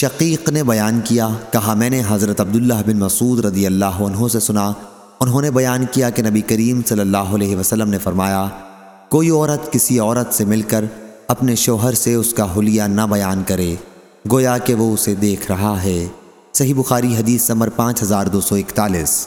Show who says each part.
Speaker 1: شقیق نے بیان کیا، کہا، میں نے حضرت عبداللہ بن مسعود رضی اللہ عنہ سے سنا۔ انہوں نے بیان کیا کہ نبی کریم صلی اللہ علیہ وسلم نے فرمایا، کوئی عورت کسی عورت سے مل کر اپنے شوہر سے اس کا حلیہ نہ بیان کرے، گویا کہ وہ اسے دیکھ رہا ہے۔ صحیح بخاری حدیث نمبر پانچ ہزار دو سو اکتالیس۔